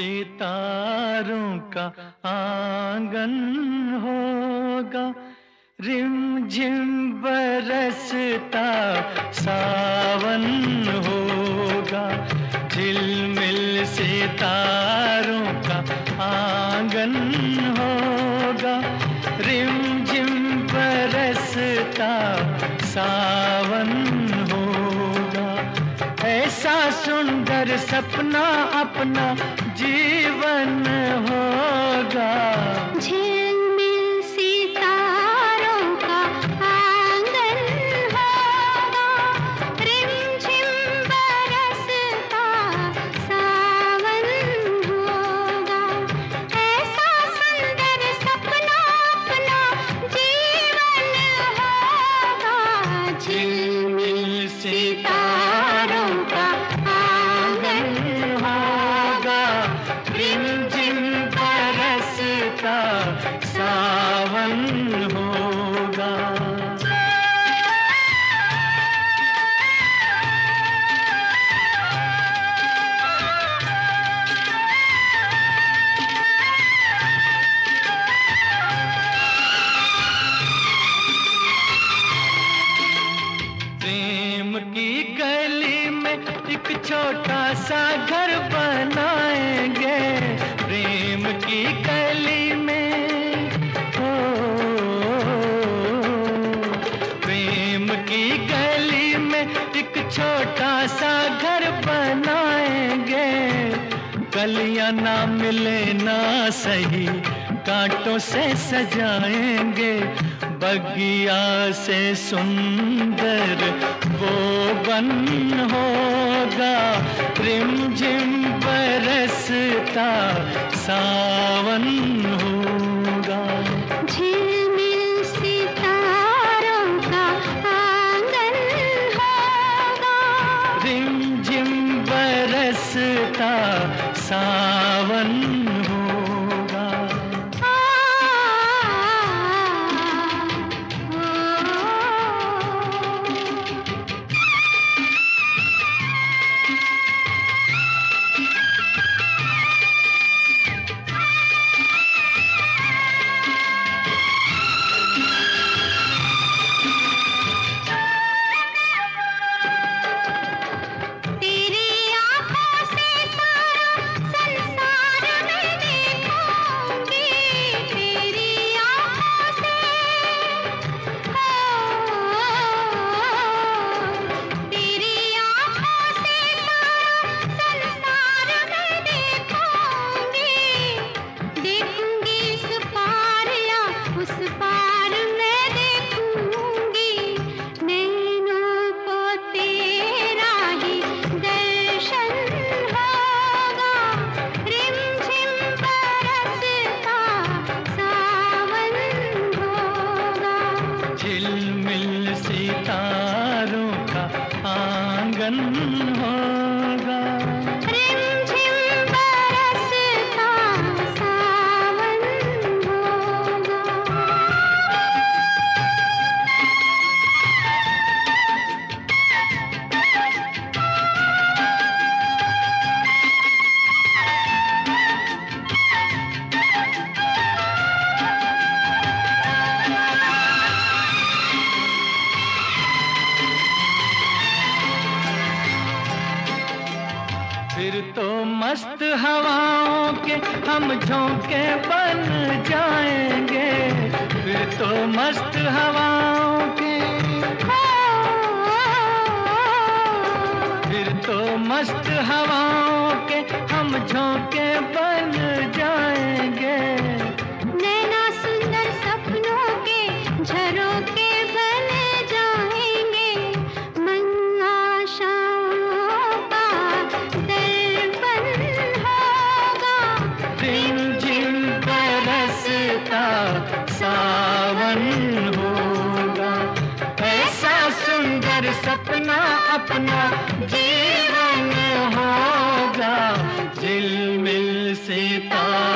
सितारों का आँगन होगा। रिम झिम बरसता सावन होगा। झिलमिल सितारों का आँगन होगा। रिम झिम बरसता सावन होगा। ऐसा सुंदर सपना अपना जीवन होगा। झिलमिल घर बनाएँगे प्रेम की कली में। ओ, प्रेम की गली में एक छोटा सा घर बनाएँगे। कलियाँ ना मिले ना सही कांटों से सजाएँगे बगिया से सुंदर वो बन होगा। रिम रिमझिम बरसता सावन होगा। झिलमिल सितारों का आँगन होगा। रिमझिम सावन होगा तो मस्त हवाओं के हम झोंके बन जाएँगे। फिर तो मस्त हवाओं के। फिर तो मस्त हवाओं के हम झोंके बन सावन होगा। ऐसा सुंदर सपना अपना जीवन होगा। दिल मिल से सितारों